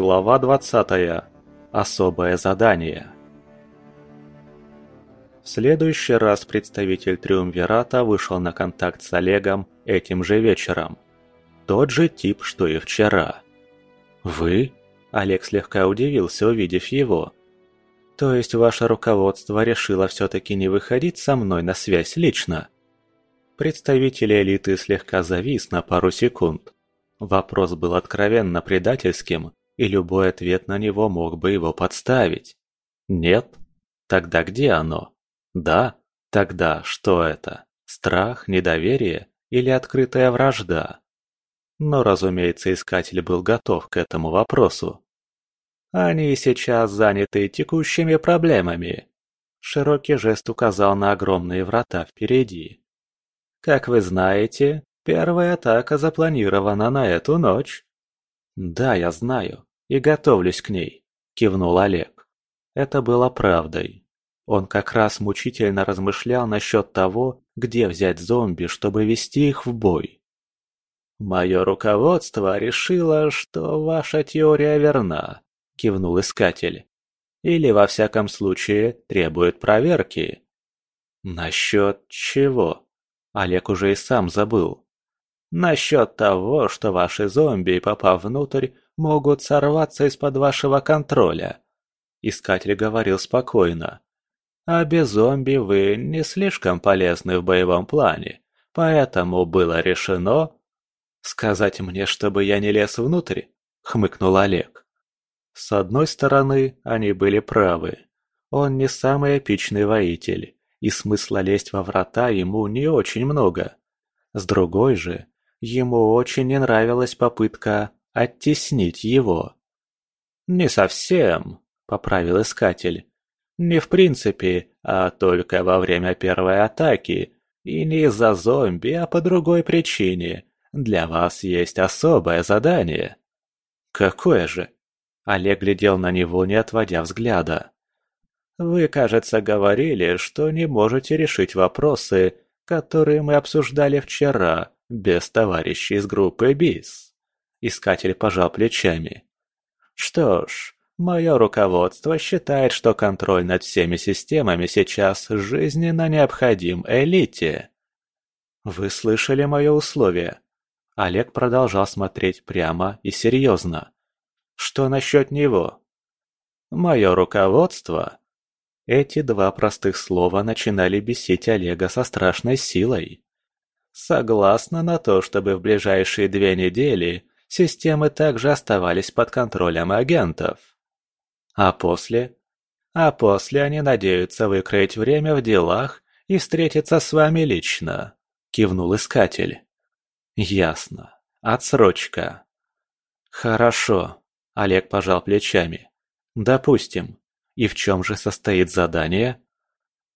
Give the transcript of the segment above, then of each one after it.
Глава 20. Особое задание. В следующий раз представитель Триумвирата вышел на контакт с Олегом этим же вечером. Тот же тип, что и вчера. «Вы?» – Олег слегка удивился, увидев его. «То есть ваше руководство решило все-таки не выходить со мной на связь лично?» Представитель элиты слегка завис на пару секунд. Вопрос был откровенно предательским, и любой ответ на него мог бы его подставить. Нет? Тогда где оно? Да? Тогда что это? Страх, недоверие или открытая вражда? Но, разумеется, искатель был готов к этому вопросу. Они сейчас заняты текущими проблемами. Широкий жест указал на огромные врата впереди. Как вы знаете, первая атака запланирована на эту ночь. Да, я знаю и готовлюсь к ней», – кивнул Олег. Это было правдой. Он как раз мучительно размышлял насчет того, где взять зомби, чтобы вести их в бой. «Мое руководство решило, что ваша теория верна», – кивнул Искатель. «Или, во всяком случае, требует проверки». «Насчет чего?» Олег уже и сам забыл. «Насчет того, что ваши зомби, попав внутрь, могут сорваться из-под вашего контроля», – Искатель говорил спокойно. «А без зомби вы не слишком полезны в боевом плане, поэтому было решено...» «Сказать мне, чтобы я не лез внутрь?» – хмыкнул Олег. С одной стороны, они были правы. Он не самый эпичный воитель, и смысла лезть во врата ему не очень много. С другой же, ему очень не нравилась попытка оттеснить его. «Не совсем», — поправил Искатель. «Не в принципе, а только во время первой атаки. И не из-за зомби, а по другой причине. Для вас есть особое задание». «Какое же?» Олег глядел на него, не отводя взгляда. «Вы, кажется, говорили, что не можете решить вопросы, которые мы обсуждали вчера, без товарищей из группы БИС». Искатель пожал плечами. Что ж, мое руководство считает, что контроль над всеми системами сейчас жизненно необходим элите. Вы слышали мое условие? Олег продолжал смотреть прямо и серьезно. Что насчет него? Мое руководство? Эти два простых слова начинали бесить Олега со страшной силой. Согласна на то, чтобы в ближайшие две недели системы также оставались под контролем агентов. А после? А после они надеются выкроить время в делах и встретиться с вами лично, кивнул искатель. Ясно. Отсрочка. Хорошо. Олег пожал плечами. Допустим. И в чем же состоит задание?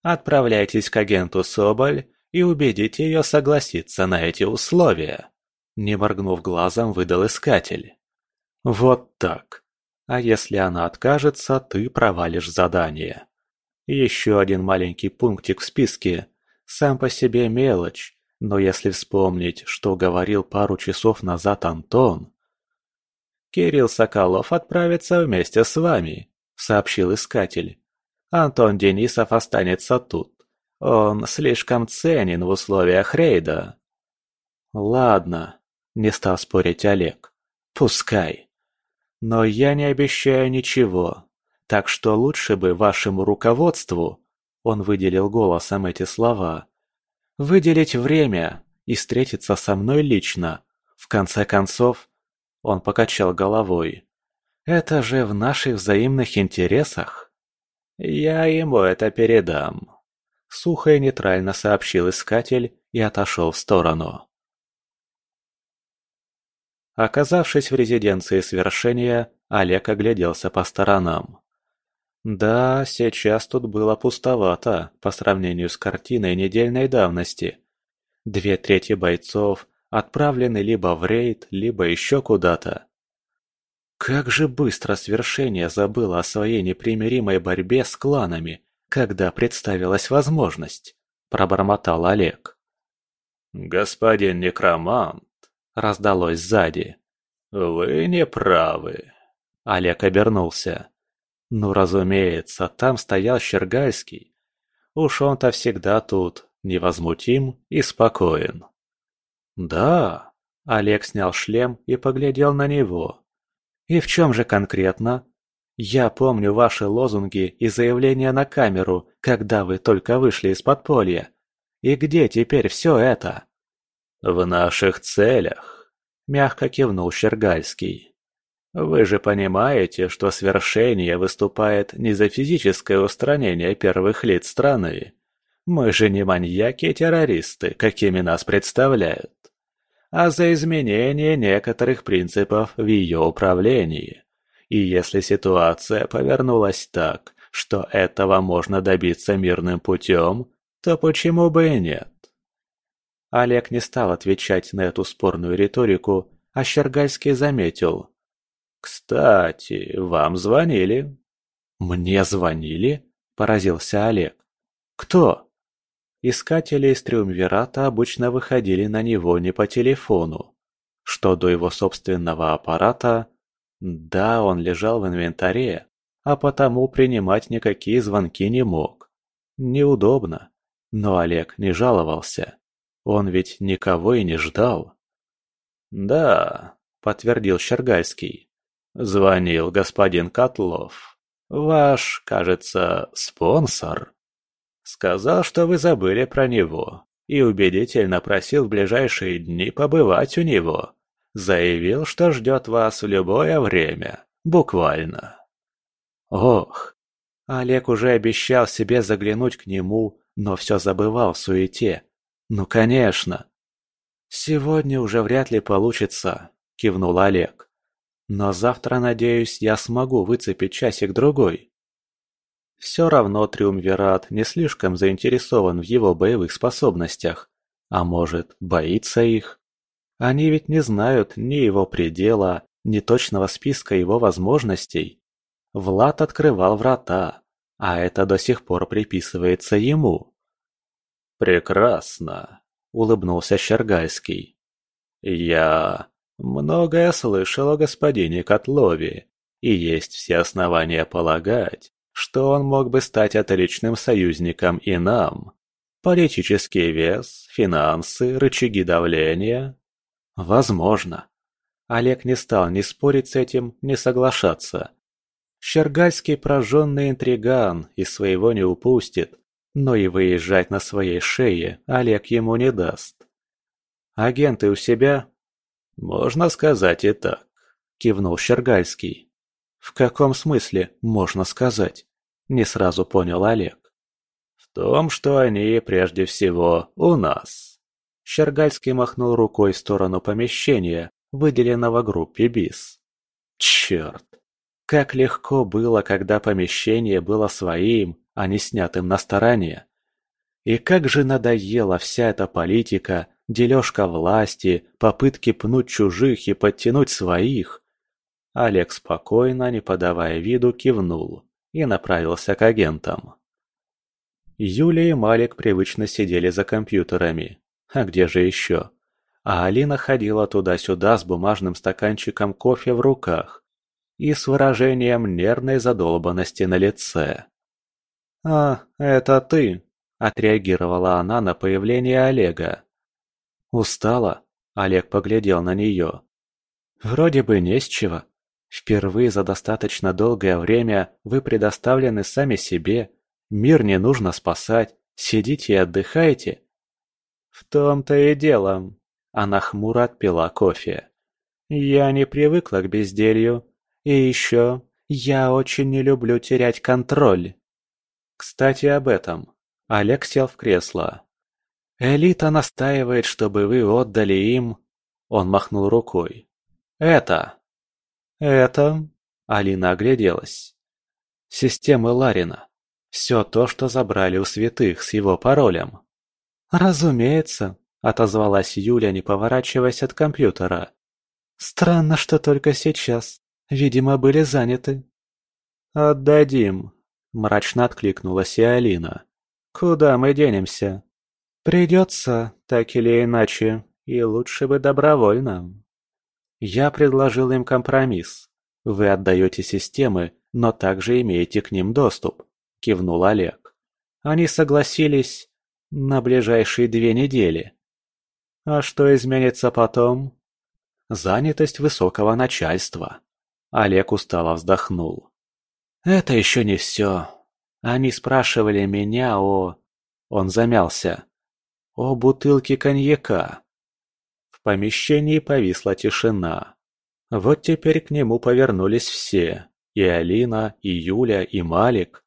Отправляйтесь к агенту Соболь и убедите ее согласиться на эти условия. Не моргнув глазом, выдал искатель. Вот так. А если она откажется, ты провалишь задание. Еще один маленький пунктик в списке. Сам по себе мелочь, но если вспомнить, что говорил пару часов назад Антон... «Кирилл Соколов отправится вместе с вами», — сообщил искатель. «Антон Денисов останется тут. Он слишком ценен в условиях рейда». «Ладно», не стал спорить Олег. Пускай. Но я не обещаю ничего. Так что лучше бы вашему руководству, он выделил голосом эти слова, выделить время и встретиться со мной лично. В конце концов, он покачал головой. Это же в наших взаимных интересах. Я ему это передам. Сухо и нейтрально сообщил искатель и отошел в сторону. Оказавшись в резиденции свершения, Олег огляделся по сторонам. Да, сейчас тут было пустовато по сравнению с картиной недельной давности. Две трети бойцов отправлены либо в рейд, либо еще куда-то. Как же быстро свершение забыло о своей непримиримой борьбе с кланами, когда представилась возможность, пробормотал Олег. «Господин некромант, раздалось сзади. «Вы не правы. Олег обернулся. Ну, разумеется, там стоял Щергальский. Уж он-то всегда тут, невозмутим и спокоен. «Да», — Олег снял шлем и поглядел на него. «И в чем же конкретно? Я помню ваши лозунги и заявления на камеру, когда вы только вышли из подполья. И где теперь все это?» «В наших целях», — мягко кивнул Щергальский. «Вы же понимаете, что свершение выступает не за физическое устранение первых лиц страны. Мы же не маньяки и террористы, какими нас представляют а за изменение некоторых принципов в ее управлении. И если ситуация повернулась так, что этого можно добиться мирным путем, то почему бы и нет? Олег не стал отвечать на эту спорную риторику, а Щергальский заметил. «Кстати, вам звонили?» «Мне звонили?» – поразился Олег. «Кто?» Искатели из Триумвирата обычно выходили на него не по телефону. Что до его собственного аппарата, да, он лежал в инвентаре, а потому принимать никакие звонки не мог. Неудобно. Но Олег не жаловался. Он ведь никого и не ждал. «Да», — подтвердил Щергальский. «Звонил господин Котлов. Ваш, кажется, спонсор». Сказал, что вы забыли про него, и убедительно просил в ближайшие дни побывать у него. Заявил, что ждет вас в любое время, буквально. Ох, Олег уже обещал себе заглянуть к нему, но все забывал в суете. Ну, конечно. Сегодня уже вряд ли получится, кивнул Олег. Но завтра, надеюсь, я смогу выцепить часик-другой. Все равно Триумвират не слишком заинтересован в его боевых способностях. А может, боится их? Они ведь не знают ни его предела, ни точного списка его возможностей. Влад открывал врата, а это до сих пор приписывается ему. «Прекрасно», — улыбнулся Щергайский. «Я многое слышал о господине Котлове, и есть все основания полагать, что он мог бы стать отличным союзником и нам. Политический вес, финансы, рычаги давления. Возможно. Олег не стал ни спорить с этим, ни соглашаться. Щергальский прожженный интриган и своего не упустит, но и выезжать на своей шее Олег ему не даст. «Агенты у себя?» «Можно сказать и так», – кивнул Щергальский. «В каком смысле, можно сказать?» – не сразу понял Олег. «В том, что они, прежде всего, у нас». Щергальский махнул рукой в сторону помещения, выделенного группе БИС. Черт! Как легко было, когда помещение было своим, а не снятым на стороне. И как же надоела вся эта политика, дележка власти, попытки пнуть чужих и подтянуть своих. Олег спокойно, не подавая виду, кивнул и направился к агентам. Юля и Малик привычно сидели за компьютерами. А где же еще? А Алина ходила туда-сюда с бумажным стаканчиком кофе в руках и с выражением нервной задолбанности на лице. «А, это ты!» – отреагировала она на появление Олега. «Устала?» – Олег поглядел на нее. «Вроде бы не с чего. Впервые за достаточно долгое время вы предоставлены сами себе. Мир не нужно спасать. Сидите и отдыхайте. В том-то и дело. Она хмуро отпила кофе. Я не привыкла к безделью. И еще, я очень не люблю терять контроль. Кстати, об этом. Олег сел в кресло. Элита настаивает, чтобы вы отдали им... Он махнул рукой. Это. «Это...» – Алина огляделась. «Системы Ларина. Все то, что забрали у святых с его паролем». «Разумеется», – отозвалась Юля, не поворачиваясь от компьютера. «Странно, что только сейчас. Видимо, были заняты». «Отдадим», – мрачно откликнулась и Алина. «Куда мы денемся?» «Придется, так или иначе, и лучше бы добровольно». Я предложил им компромисс. Вы отдаете системы, но также имеете к ним доступ», – кивнул Олег. Они согласились на ближайшие две недели. А что изменится потом? Занятость высокого начальства. Олег устало вздохнул. Это еще не все. Они спрашивали меня о... Он замялся. О бутылке коньяка. В помещении повисла тишина. Вот теперь к нему повернулись все. И Алина, и Юля, и Малик.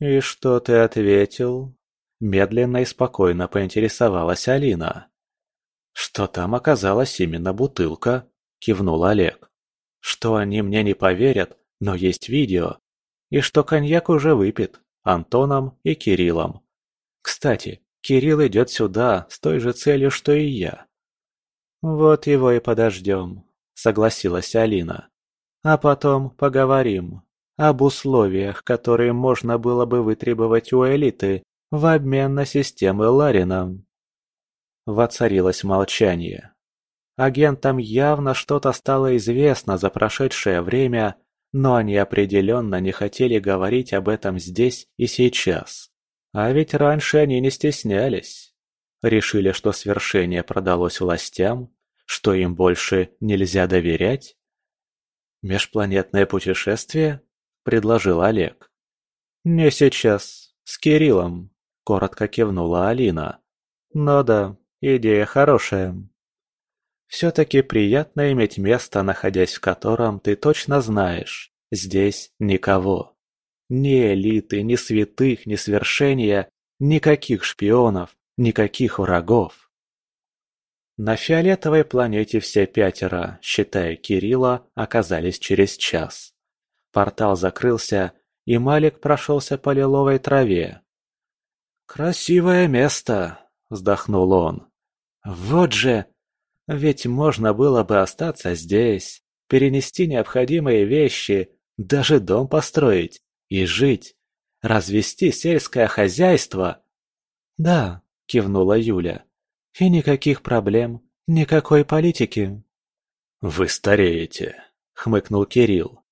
«И что ты ответил?» Медленно и спокойно поинтересовалась Алина. «Что там оказалась именно бутылка?» – кивнул Олег. «Что они мне не поверят, но есть видео. И что коньяк уже выпит Антоном и Кириллом. Кстати, Кирилл идет сюда с той же целью, что и я». «Вот его и подождем», – согласилась Алина. «А потом поговорим об условиях, которые можно было бы вытребовать у элиты в обмен на системы Ларина. Воцарилось молчание. Агентам явно что-то стало известно за прошедшее время, но они определенно не хотели говорить об этом здесь и сейчас. А ведь раньше они не стеснялись. Решили, что свершение продалось властям, что им больше нельзя доверять? «Межпланетное путешествие?» – предложил Олег. «Не сейчас. С Кириллом коротко кивнула Алина. «Ну да, идея хорошая. Все-таки приятно иметь место, находясь в котором ты точно знаешь, здесь никого. Ни элиты, ни святых, ни свершения, никаких шпионов, никаких врагов. На фиолетовой планете все пятеро, считая Кирилла, оказались через час. Портал закрылся, и Малик прошелся по лиловой траве, «Красивое место!» – вздохнул он. «Вот же! Ведь можно было бы остаться здесь, перенести необходимые вещи, даже дом построить и жить, развести сельское хозяйство!» «Да», – кивнула Юля. «И никаких проблем, никакой политики». «Вы стареете», – хмыкнул Кирилл.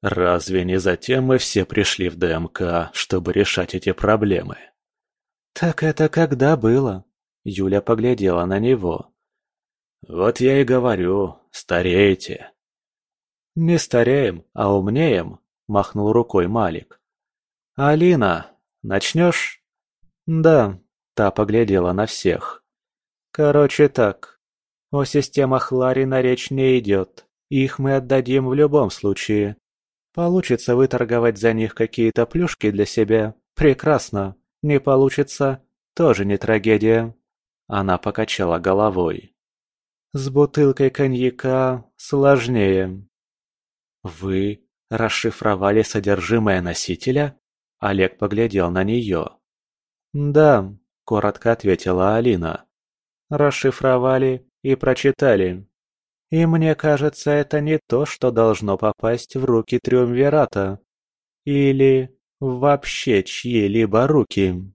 «Разве не затем мы все пришли в ДМК, чтобы решать эти проблемы?» «Так это когда было?» Юля поглядела на него. «Вот я и говорю, стареете». «Не стареем, а умнеем», – махнул рукой Малик. «Алина, начнешь?» «Да», – та поглядела на всех. «Короче так, о системах Ларина речь не идет, их мы отдадим в любом случае. Получится выторговать за них какие-то плюшки для себя, прекрасно. Не получится, тоже не трагедия. Она покачала головой. С бутылкой коньяка сложнее. Вы расшифровали содержимое носителя? Олег поглядел на нее. Да, коротко ответила Алина. Расшифровали и прочитали. И мне кажется, это не то, что должно попасть в руки Триумвирата. Или вообще чьи-либо руки.